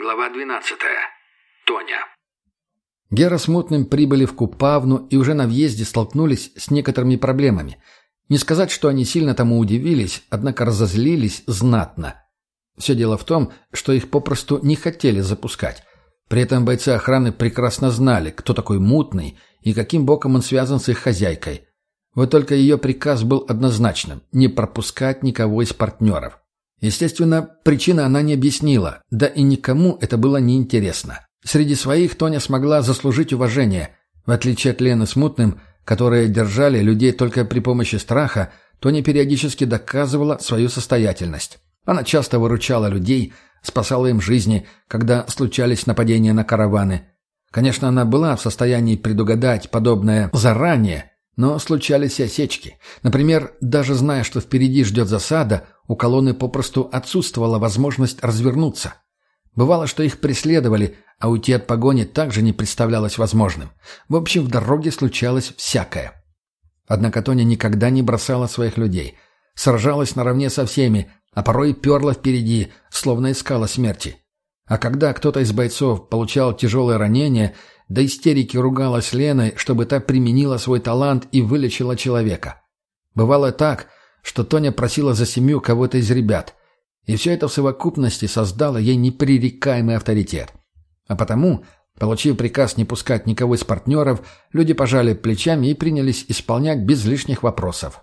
Глава 12. Тоня. Гера с Мутным прибыли в Купавну и уже на въезде столкнулись с некоторыми проблемами. Не сказать, что они сильно тому удивились, однако разозлились знатно. Все дело в том, что их попросту не хотели запускать. При этом бойцы охраны прекрасно знали, кто такой Мутный и каким боком он связан с их хозяйкой. Вот только ее приказ был однозначным – не пропускать никого из партнеров. Естественно, причины она не объяснила, да и никому это было неинтересно. Среди своих Тоня смогла заслужить уважение. В отличие от Лены с Мутным, которые держали людей только при помощи страха, Тоня периодически доказывала свою состоятельность. Она часто выручала людей, спасала им жизни, когда случались нападения на караваны. Конечно, она была в состоянии предугадать подобное заранее, но случались и осечки. Например, даже зная, что впереди ждет засада, у колонны попросту отсутствовала возможность развернуться. Бывало, что их преследовали, а уйти от погони также не представлялось возможным. В общем, в дороге случалось всякое. Однако Тоня никогда не бросала своих людей. Сражалась наравне со всеми, а порой перла впереди, словно искала смерти. А когда кто-то из бойцов получал тяжелое ранение, до истерики ругалась Леной, чтобы та применила свой талант и вылечила человека. Бывало так, что Тоня просила за семью кого-то из ребят. И все это в совокупности создало ей непререкаемый авторитет. А потому, получив приказ не пускать никого из партнеров, люди пожали плечами и принялись исполнять без лишних вопросов.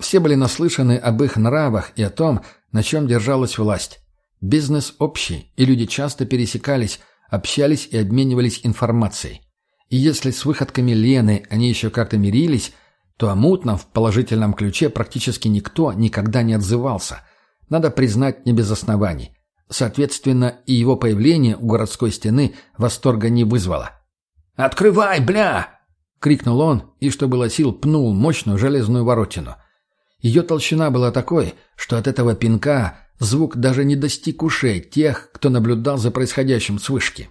Все были наслышаны об их нравах и о том, на чем держалась власть. Бизнес общий, и люди часто пересекались, общались и обменивались информацией. И если с выходками Лены они еще как-то мирились, то о мутном в положительном ключе практически никто никогда не отзывался. Надо признать не без оснований. Соответственно, и его появление у городской стены восторга не вызвало. «Открывай, бля!» — крикнул он и, что было сил, пнул мощную железную воротину. Ее толщина была такой, что от этого пинка звук даже не достиг ушей тех, кто наблюдал за происходящим с вышки.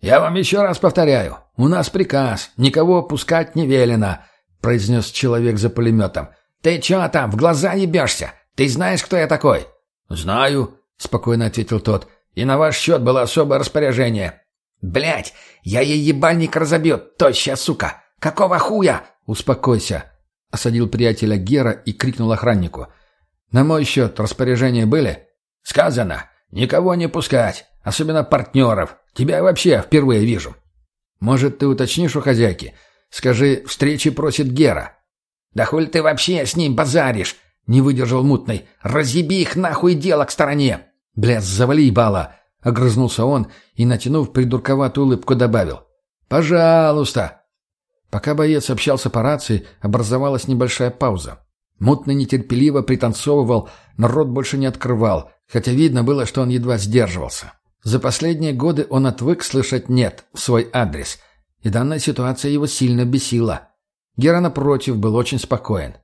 «Я вам еще раз повторяю, у нас приказ, никого пускать не велено», — произнес человек за пулеметом. «Ты че там, в глаза ебешься? Ты знаешь, кто я такой?» «Знаю», — спокойно ответил тот. «И на ваш счет было особое распоряжение». «Блядь, я ей ебальник разобью, тощая сука! Какого хуя?» «Успокойся», — осадил приятеля Гера и крикнул охраннику. «На мой счет распоряжения были?» «Сказано, никого не пускать, особенно партнеров. Тебя вообще впервые вижу». «Может, ты уточнишь у хозяйки? Скажи, встречи просит Гера». «Да хуй ты вообще с ним базаришь?» — не выдержал мутный. «Разъеби их нахуй дело к стороне!» «Бля, завали ебало!» — огрызнулся он и, натянув придурковатую улыбку, добавил. «Пожалуйста!» Пока боец общался по рации, образовалась небольшая пауза. Мутный нетерпеливо пританцовывал, но рот больше не открывал, хотя видно было, что он едва сдерживался. За последние годы он отвык слышать «нет» в свой адрес, и данная ситуация его сильно бесила. Гера, напротив, был очень спокоен.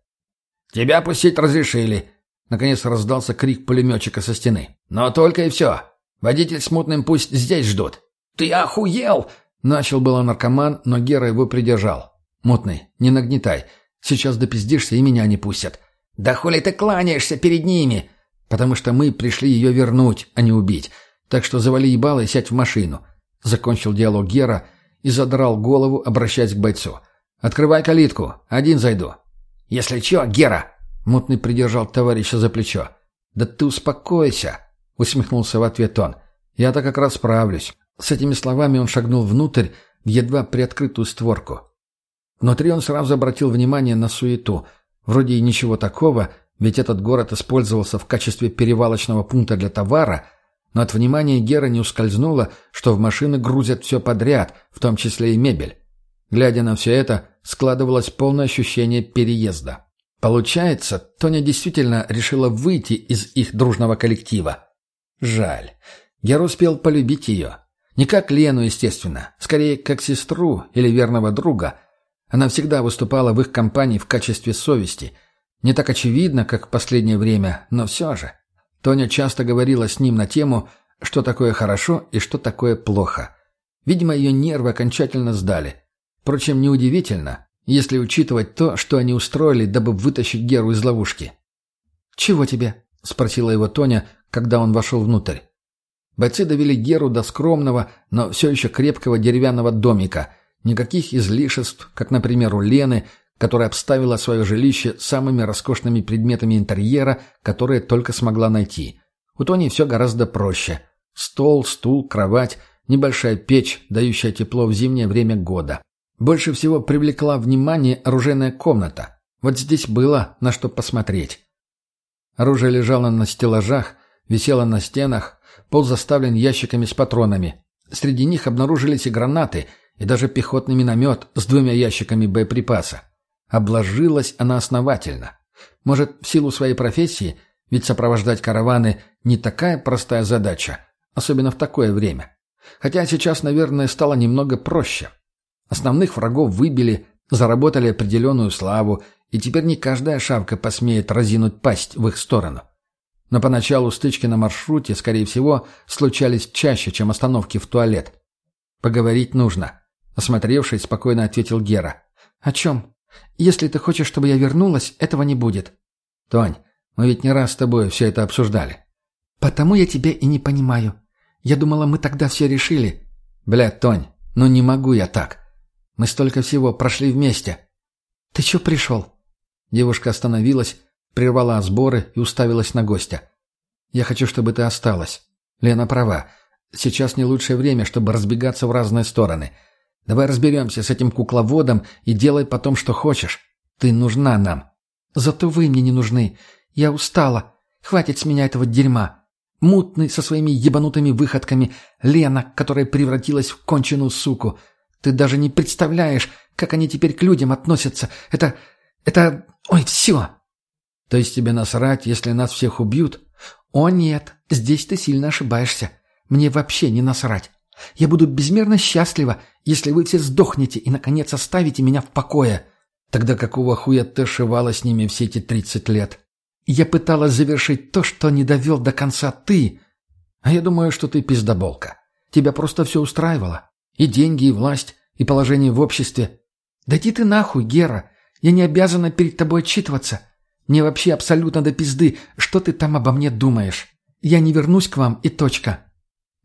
«Тебя пустить разрешили», Наконец раздался крик пулеметчика со стены. «Но только и все. Водитель с мутным пусть здесь ждут». «Ты охуел!» Начал было наркоман, но Гера его придержал. «Мутный, не нагнетай. Сейчас допиздишься и меня не пустят». «Да хули ты кланяешься перед ними?» «Потому что мы пришли ее вернуть, а не убить. Так что завали ебало и сядь в машину». Закончил диалог Гера и задрал голову, обращаясь к бойцу. «Открывай калитку. Один зайду». «Если чё, Гера, Мутный придержал товарища за плечо. «Да ты успокойся!» — усмехнулся в ответ он. «Я-то как раз справлюсь». С этими словами он шагнул внутрь, в едва приоткрытую створку. Внутри он сразу обратил внимание на суету. Вроде и ничего такого, ведь этот город использовался в качестве перевалочного пункта для товара, но от внимания Гера не ускользнуло, что в машины грузят все подряд, в том числе и мебель. Глядя на все это, складывалось полное ощущение переезда. Получается, Тоня действительно решила выйти из их дружного коллектива. Жаль. Я успел полюбить ее. Не как Лену, естественно. Скорее, как сестру или верного друга. Она всегда выступала в их компании в качестве совести. Не так очевидно, как в последнее время, но все же. Тоня часто говорила с ним на тему, что такое хорошо и что такое плохо. Видимо, ее нервы окончательно сдали. Впрочем, неудивительно если учитывать то, что они устроили, дабы вытащить Геру из ловушки. «Чего тебе?» — спросила его Тоня, когда он вошел внутрь. Бойцы довели Геру до скромного, но все еще крепкого деревянного домика. Никаких излишеств, как, например, у Лены, которая обставила свое жилище самыми роскошными предметами интерьера, которые только смогла найти. У Тони все гораздо проще. Стол, стул, кровать, небольшая печь, дающая тепло в зимнее время года. Больше всего привлекла внимание оружейная комната. Вот здесь было на что посмотреть. Оружие лежало на стеллажах, висело на стенах, пол заставлен ящиками с патронами. Среди них обнаружились и гранаты, и даже пехотный миномет с двумя ящиками боеприпаса. Обложилась она основательно. Может, в силу своей профессии, ведь сопровождать караваны не такая простая задача, особенно в такое время. Хотя сейчас, наверное, стало немного проще. Основных врагов выбили, заработали определенную славу, и теперь не каждая шавка посмеет разинуть пасть в их сторону. Но поначалу стычки на маршруте, скорее всего, случались чаще, чем остановки в туалет. «Поговорить нужно», — осмотревшись, спокойно ответил Гера. «О чем? Если ты хочешь, чтобы я вернулась, этого не будет». «Тонь, мы ведь не раз с тобой все это обсуждали». «Потому я тебя и не понимаю. Я думала, мы тогда все решили». «Бля, Тонь, ну не могу я так. Мы столько всего прошли вместе». «Ты чё пришел?» Девушка остановилась, прервала сборы и уставилась на гостя. «Я хочу, чтобы ты осталась. Лена права. Сейчас не лучшее время, чтобы разбегаться в разные стороны. Давай разберемся с этим кукловодом и делай потом, что хочешь. Ты нужна нам». «Зато вы мне не нужны. Я устала. Хватит с меня этого дерьма. Мутный со своими ебанутыми выходками. Лена, которая превратилась в конченую суку. Ты даже не представляешь, как они теперь к людям относятся. Это... это... Ой, все!» «То есть тебе насрать, если нас всех убьют?» «О нет, здесь ты сильно ошибаешься. Мне вообще не насрать. Я буду безмерно счастлива, если вы все сдохнете и, наконец, оставите меня в покое». «Тогда какого хуя ты шивала с ними все эти тридцать лет?» «Я пыталась завершить то, что не довел до конца ты. А я думаю, что ты пиздоболка. Тебя просто все устраивало. И деньги, и власть, и положение в обществе. Да иди ты нахуй, Гера. Я не обязана перед тобой отчитываться. Мне вообще абсолютно до пизды, что ты там обо мне думаешь. Я не вернусь к вам и точка.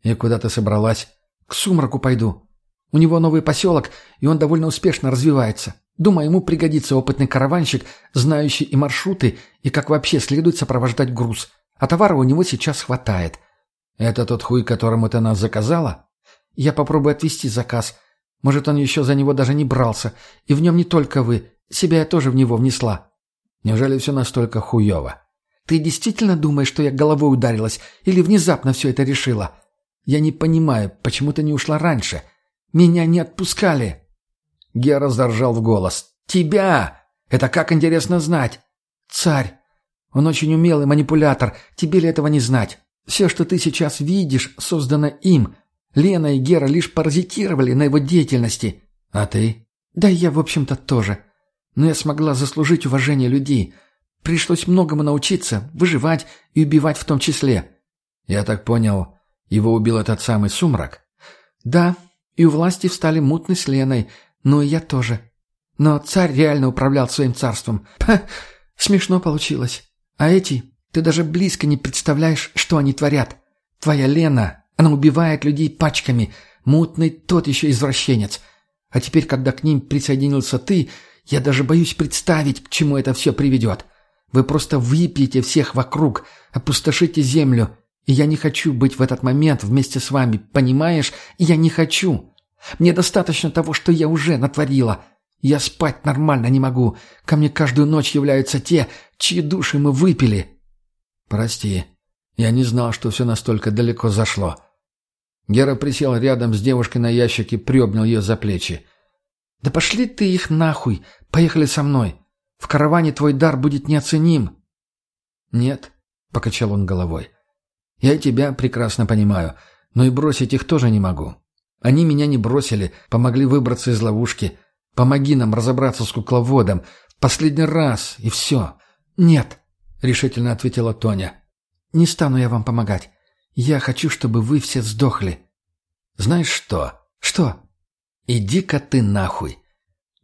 И куда ты собралась? К сумраку пойду. У него новый поселок, и он довольно успешно развивается. Думаю, ему пригодится опытный караванщик, знающий и маршруты, и как вообще следует сопровождать груз. А товара у него сейчас хватает. Это тот хуй, которому ты нас заказала? Я попробую отвести заказ. Может, он еще за него даже не брался. И в нем не только вы. Себя я тоже в него внесла. Неужели все настолько хуево? Ты действительно думаешь, что я головой ударилась или внезапно все это решила? Я не понимаю, почему ты не ушла раньше. Меня не отпускали. Гера заржал в голос. Тебя! Это как интересно знать. Царь. Он очень умелый манипулятор. Тебе ли этого не знать? Все, что ты сейчас видишь, создано им. Лена и Гера лишь паразитировали на его деятельности. А ты? Да я, в общем-то, тоже. Но я смогла заслужить уважение людей. Пришлось многому научиться, выживать и убивать в том числе. Я так понял, его убил этот самый сумрак? Да, и у власти встали мутны с Леной, ну и я тоже. Но царь реально управлял своим царством. Ха, смешно получилось. А эти, ты даже близко не представляешь, что они творят. Твоя Лена, она убивает людей пачками. Мутный тот еще извращенец. А теперь, когда к ним присоединился ты, я даже боюсь представить, к чему это все приведет. Вы просто выпьете всех вокруг, опустошите землю. И я не хочу быть в этот момент вместе с вами, понимаешь? Я не хочу. Мне достаточно того, что я уже натворила. Я спать нормально не могу. Ко мне каждую ночь являются те, чьи души мы выпили. Прости, я не знал, что все настолько далеко зашло. Гера присел рядом с девушкой на ящике, приобнял ее за плечи. «Да пошли ты их нахуй! Поехали со мной! В караване твой дар будет неоценим!» «Нет», — покачал он головой. «Я тебя прекрасно понимаю, но и бросить их тоже не могу. Они меня не бросили, помогли выбраться из ловушки. Помоги нам разобраться с кукловодом. В последний раз, и все». «Нет», — решительно ответила Тоня. «Не стану я вам помогать. Я хочу, чтобы вы все сдохли». «Знаешь что?» «Что?» «Иди-ка ты нахуй!»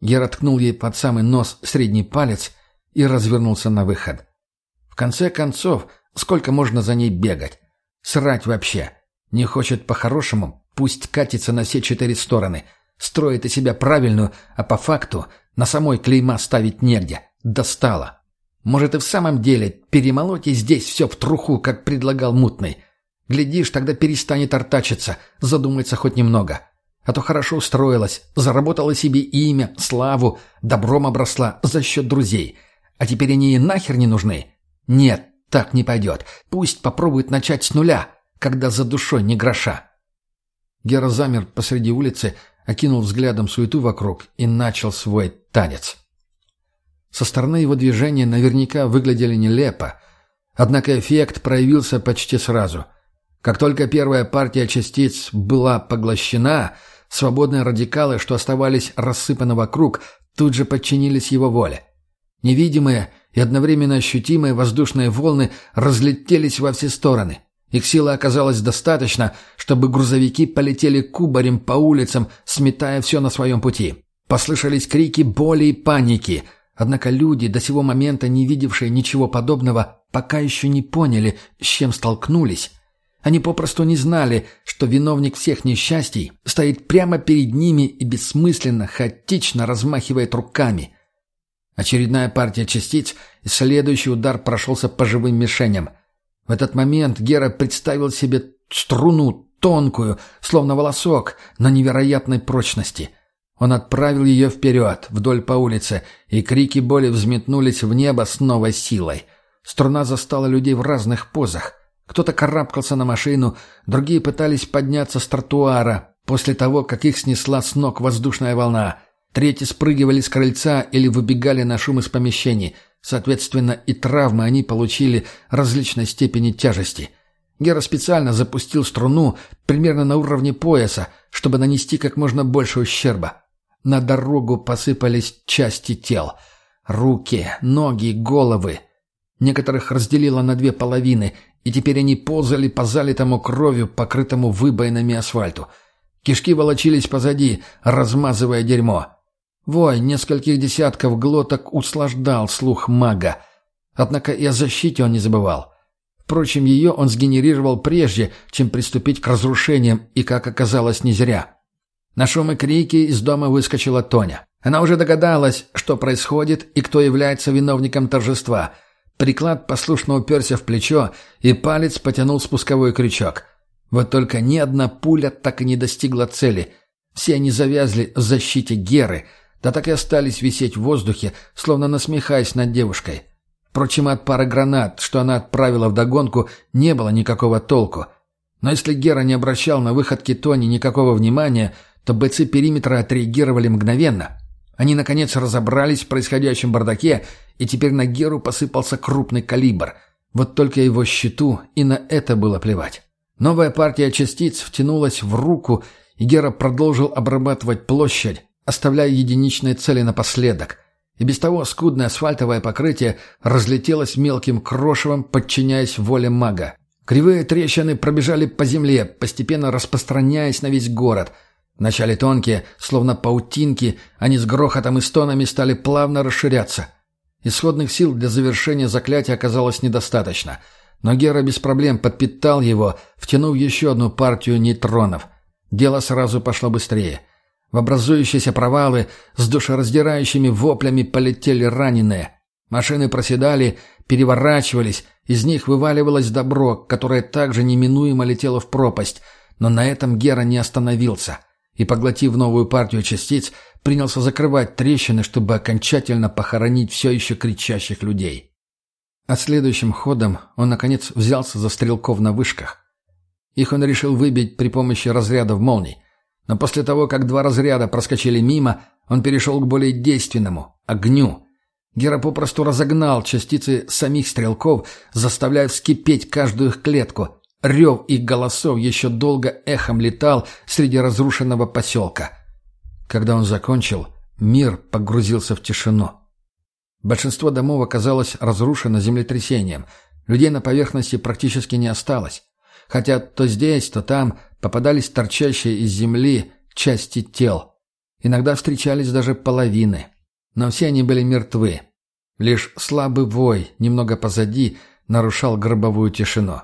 Гера ткнул ей под самый нос средний палец и развернулся на выход. В конце концов, сколько можно за ней бегать? Срать вообще. Не хочет по-хорошему, пусть катится на все четыре стороны. Строит из себя правильную, а по факту на самой клейма ставить негде. Достало. Может и в самом деле перемолоть и здесь все в труху, как предлагал мутный. Глядишь, тогда перестанет артачиться, задумается хоть немного. А то хорошо устроилась, заработала себе имя, славу, добром обросла за счет друзей. А теперь они ей нахер не нужны. Нет, так не пойдет. Пусть попробует начать с нуля, когда за душой не гроша. Гера замер посреди улицы, окинул взглядом суету вокруг и начал свой танец. Со стороны его движения наверняка выглядели нелепо, однако эффект проявился почти сразу. Как только первая партия частиц была поглощена, свободные радикалы, что оставались рассыпаны вокруг, тут же подчинились его воле. Невидимые и одновременно ощутимые воздушные волны разлетелись во все стороны. Их силы оказалось достаточно, чтобы грузовики полетели кубарем по улицам, сметая все на своем пути. Послышались крики боли и паники, однако люди, до сего момента не видевшие ничего подобного, пока еще не поняли, с чем столкнулись. Они попросту не знали, что виновник всех несчастий стоит прямо перед ними и бессмысленно, хаотично размахивает руками. Очередная партия частиц, и следующий удар прошелся по живым мишеням. В этот момент Гера представил себе струну, тонкую, словно волосок, но невероятной прочности. Он отправил ее вперед, вдоль по улице, и крики боли взметнулись в небо с новой силой. Струна застала людей в разных позах. Кто-то карабкался на машину, другие пытались подняться с тротуара после того, как их снесла с ног воздушная волна. Третьи спрыгивали с крыльца или выбегали на шум из помещений. Соответственно, и травмы они получили различной степени тяжести. Гера специально запустил струну примерно на уровне пояса, чтобы нанести как можно больше ущерба. На дорогу посыпались части тел. Руки, ноги, головы. Некоторых разделило на две половины, и теперь они ползали по залитому кровью, покрытому выбоинами асфальту. Кишки волочились позади, размазывая дерьмо. Вой нескольких десятков глоток услаждал слух мага. Однако и о защите он не забывал. Впрочем, ее он сгенерировал прежде, чем приступить к разрушениям, и, как оказалось, не зря. На шум и крики из дома выскочила Тоня. Она уже догадалась, что происходит и кто является виновником торжества. Приклад послушно уперся в плечо, и палец потянул спусковой крючок. Вот только ни одна пуля так и не достигла цели. Все они завязли в защите Геры — да так и остались висеть в воздухе, словно насмехаясь над девушкой. Впрочем, от пары гранат, что она отправила вдогонку, не было никакого толку. Но если Гера не обращал на выходки Тони никакого внимания, то бойцы периметра отреагировали мгновенно. Они, наконец, разобрались в происходящем бардаке, и теперь на Геру посыпался крупный калибр. Вот только его щиту и на это было плевать. Новая партия частиц втянулась в руку, и Гера продолжил обрабатывать площадь, оставляя единичные цели напоследок. И без того скудное асфальтовое покрытие разлетелось мелким крошевом, подчиняясь воле мага. Кривые трещины пробежали по земле, постепенно распространяясь на весь город. Вначале тонкие, словно паутинки, они с грохотом и стонами стали плавно расширяться. Исходных сил для завершения заклятия оказалось недостаточно. Но Гера без проблем подпитал его, втянув еще одну партию нейтронов. Дело сразу пошло быстрее — в образующиеся провалы с душераздирающими воплями полетели раненые. Машины проседали, переворачивались, из них вываливалось добро, которое также неминуемо летело в пропасть. Но на этом Гера не остановился и, поглотив новую партию частиц, принялся закрывать трещины, чтобы окончательно похоронить все еще кричащих людей. А следующим ходом он, наконец, взялся за стрелков на вышках. Их он решил выбить при помощи разрядов молний. Но после того, как два разряда проскочили мимо, он перешел к более действенному — огню. Гера попросту разогнал частицы самих стрелков, заставляя вскипеть каждую их клетку. Рев их голосов еще долго эхом летал среди разрушенного поселка. Когда он закончил, мир погрузился в тишину. Большинство домов оказалось разрушено землетрясением. Людей на поверхности практически не осталось. Хотя то здесь, то там попадались торчащие из земли части тел. Иногда встречались даже половины. Но все они были мертвы. Лишь слабый вой, немного позади, нарушал гробовую тишину.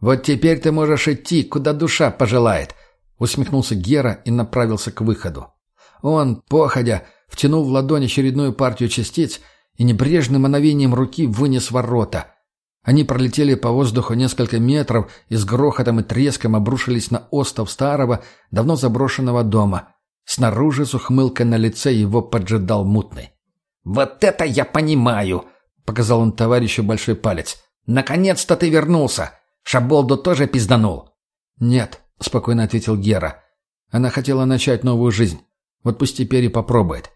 «Вот теперь ты можешь идти, куда душа пожелает», — усмехнулся Гера и направился к выходу. Он, походя, втянул в ладонь очередную партию частиц и небрежным мановением руки вынес ворота. Они пролетели по воздуху несколько метров и с грохотом и треском обрушились на остов старого, давно заброшенного дома. Снаружи с ухмылкой на лице его поджидал мутный. «Вот это я понимаю!» — показал он товарищу большой палец. «Наконец-то ты вернулся! Шаболду тоже пизданул?» «Нет», — спокойно ответил Гера. «Она хотела начать новую жизнь. Вот пусть теперь и попробует».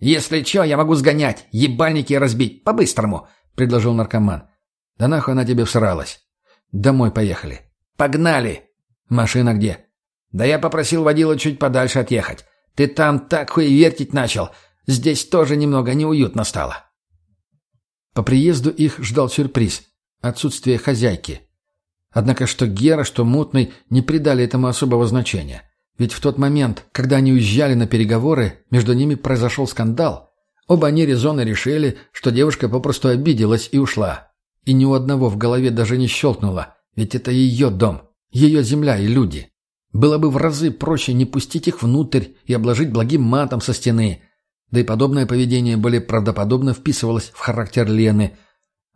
«Если чё, я могу сгонять, ебальники разбить, по-быстрому», — предложил наркоман. «Да нахуй она тебе всралась. Домой поехали». «Погнали!» «Машина где?» «Да я попросил водила чуть подальше отъехать. Ты там так хуевертить начал. Здесь тоже немного неуютно стало». По приезду их ждал сюрприз – отсутствие хозяйки. Однако что Гера, что Мутный не придали этому особого значения. Ведь в тот момент, когда они уезжали на переговоры, между ними произошел скандал. Оба они резонно решили, что девушка попросту обиделась и ушла. И ни у одного в голове даже не щелкнуло, ведь это ее дом, ее земля и люди. Было бы в разы проще не пустить их внутрь и обложить благим матом со стены. Да и подобное поведение более правдоподобно вписывалось в характер Лены.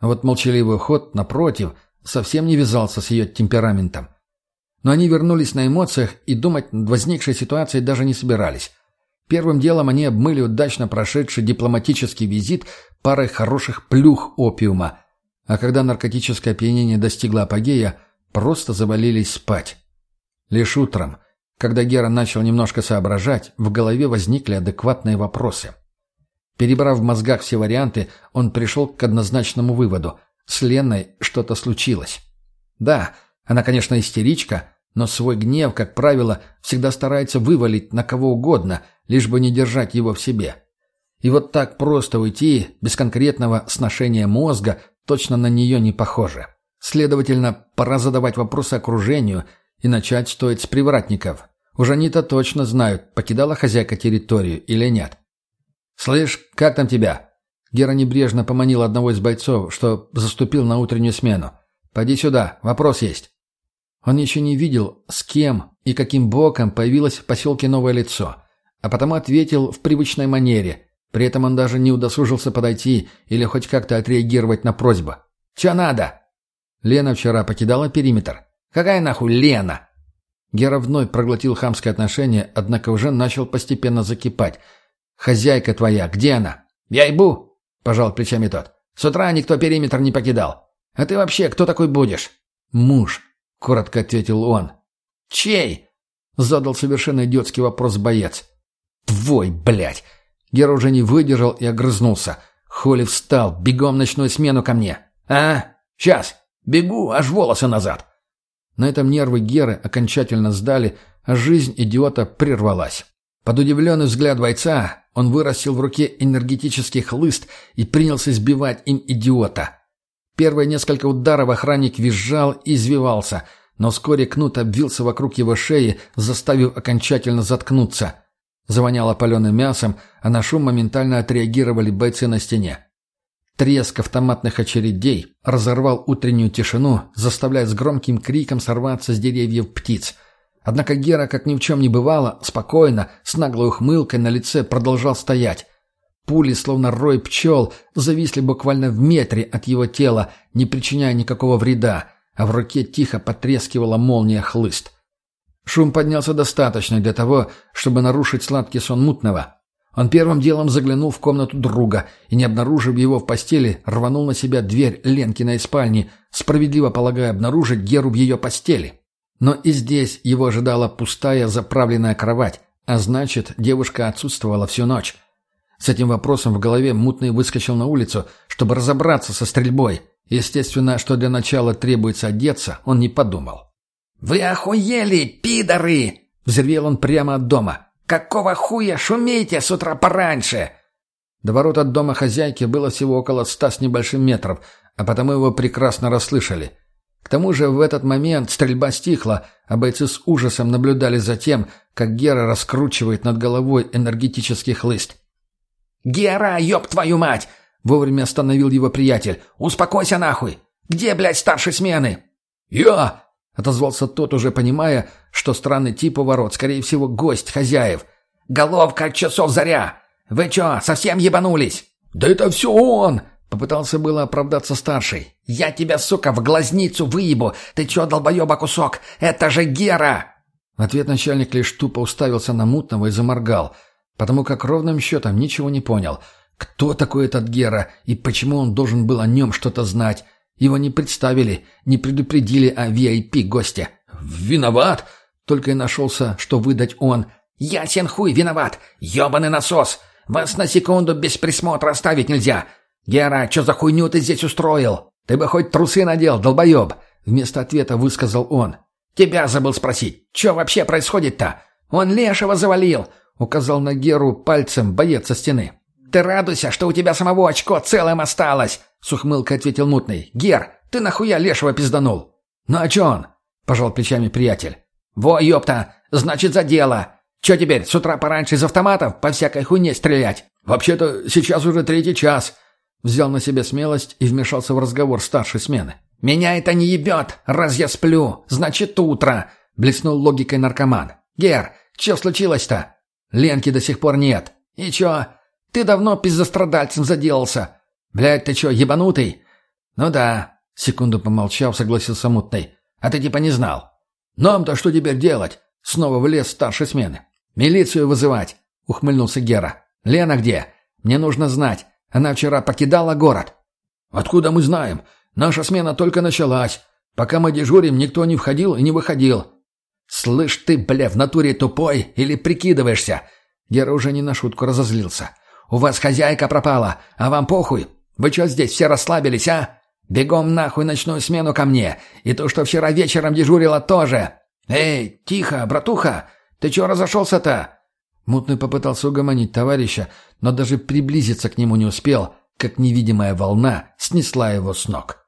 А вот молчаливый уход, напротив, совсем не вязался с ее темпераментом. Но они вернулись на эмоциях и думать над возникшей ситуацией даже не собирались. Первым делом они обмыли удачно прошедший дипломатический визит парой хороших плюх опиума. А когда наркотическое опьянение достигло апогея, просто завалились спать. Лишь утром, когда Гера начал немножко соображать, в голове возникли адекватные вопросы. Перебрав в мозгах все варианты, он пришел к однозначному выводу. С Леной что-то случилось. Да, она, конечно, истеричка, но свой гнев, как правило, всегда старается вывалить на кого угодно, лишь бы не держать его в себе. И вот так просто уйти, без конкретного сношения мозга, точно на нее не похоже. Следовательно, пора задавать вопросы окружению, и начать стоит с привратников. Уж они-то точно знают, покидала хозяйка территорию или нет. «Слышь, как там тебя?» Гера небрежно поманил одного из бойцов, что заступил на утреннюю смену. «Поди сюда, вопрос есть». Он еще не видел, с кем и каким боком появилось в поселке новое лицо, а потому ответил в привычной манере. При этом он даже не удосужился подойти или хоть как-то отреагировать на просьбу. «Че надо?» Лена вчера покидала периметр. «Какая нахуй Лена?» Гера вновь проглотил хамское отношение, однако уже начал постепенно закипать. «Хозяйка твоя, где она?» «Я ебу!» — пожал плечами тот. «С утра никто периметр не покидал. А ты вообще кто такой будешь?» «Муж», — коротко ответил он. «Чей?» — задал совершенно идиотский вопрос боец. «Твой, блядь!» Гера уже не выдержал и огрызнулся. Холли встал. «Бегом ночную смену ко мне!» «А? Сейчас! Бегу, аж волосы назад!» На этом нервы Геры окончательно сдали, а жизнь идиота прервалась. Под удивленный взгляд бойца он вырастил в руке энергетический хлыст и принялся сбивать им идиота. Первые несколько ударов охранник визжал и извивался, но вскоре кнут обвился вокруг его шеи, заставив окончательно заткнуться. Завоняло паленым мясом, а на шум моментально отреагировали бойцы на стене. Треск автоматных очередей разорвал утреннюю тишину, заставляя с громким криком сорваться с деревьев птиц. Однако Гера, как ни в чем не бывало, спокойно, с наглой ухмылкой на лице продолжал стоять. Пули, словно рой пчел, зависли буквально в метре от его тела, не причиняя никакого вреда, а в руке тихо потрескивала молния хлыст. Шум поднялся достаточно для того, чтобы нарушить сладкий сон мутного — он первым делом заглянул в комнату друга и, не обнаружив его в постели, рванул на себя дверь Ленкиной спальни, справедливо полагая обнаружить Геру в ее постели. Но и здесь его ожидала пустая заправленная кровать, а значит, девушка отсутствовала всю ночь. С этим вопросом в голове мутный выскочил на улицу, чтобы разобраться со стрельбой. Естественно, что для начала требуется одеться, он не подумал. «Вы охуели, пидоры!» — взревел он прямо от дома. «Какого хуя шумите с утра пораньше?» До ворот от дома хозяйки было всего около ста с небольшим метров, а потому его прекрасно расслышали. К тому же в этот момент стрельба стихла, а бойцы с ужасом наблюдали за тем, как Гера раскручивает над головой энергетический хлыст. «Гера, ёб твою мать!» — вовремя остановил его приятель. «Успокойся нахуй! Где, блядь, старший смены?» «Я!» Отозвался тот, уже понимая, что странный тип у ворот, скорее всего, гость хозяев. «Головка часов заря! Вы чё, совсем ебанулись?» «Да это все он!» — попытался было оправдаться старший. «Я тебя, сука, в глазницу выебу! Ты чё, долбоеба кусок? Это же Гера!» В ответ начальник лишь тупо уставился на мутного и заморгал, потому как ровным счетом ничего не понял. Кто такой этот Гера и почему он должен был о нем что-то знать? Его не представили, не предупредили о VIP-госте. «Виноват!» — только и нашелся, что выдать он. «Ясен хуй виноват! Ёбаный насос! Вас на секунду без присмотра оставить нельзя! Гера, что за хуйню ты здесь устроил? Ты бы хоть трусы надел, долбоеб!» Вместо ответа высказал он. «Тебя забыл спросить, что вообще происходит-то? Он Лешего завалил!» — указал на Геру пальцем боец со стены. «Ты радуйся, что у тебя самого очко целым осталось!» — с ухмылкой ответил мутный. «Гер, ты нахуя Лешего пизданул?» «Ну а чё он?» — пожал плечами приятель. «Во, ёпта! Значит, за дело! Чё теперь, с утра пораньше из автоматов по всякой хуйне стрелять?» «Вообще-то сейчас уже третий час», — взял на себя смелость и вмешался в разговор старшей смены. «Меня это не ебет, раз я сплю. Значит, утро», — блеснул логикой наркоман. «Гер, чё случилось-то?» «Ленки до сих пор нет». «И чё? Ты давно пиздострадальцем заделался. Блядь, ты чё, ебанутый?» «Ну да», — секунду помолчав, согласился мутный. «А ты типа не знал?» «Нам-то что теперь делать?» Снова влез старшей смены. «Милицию вызывать», — ухмыльнулся Гера. «Лена где? Мне нужно знать. Она вчера покидала город». «Откуда мы знаем? Наша смена только началась. Пока мы дежурим, никто не входил и не выходил». «Слышь ты, бля, в натуре тупой или прикидываешься?» Гера уже не на шутку разозлился. «У вас хозяйка пропала, а вам похуй? Вы что здесь все расслабились, а? Бегом нахуй ночную смену ко мне. И то, что вчера вечером дежурила, тоже. Эй, тихо, братуха, ты чего разошелся-то?» Мутный попытался угомонить товарища, но даже приблизиться к нему не успел, как невидимая волна снесла его с ног.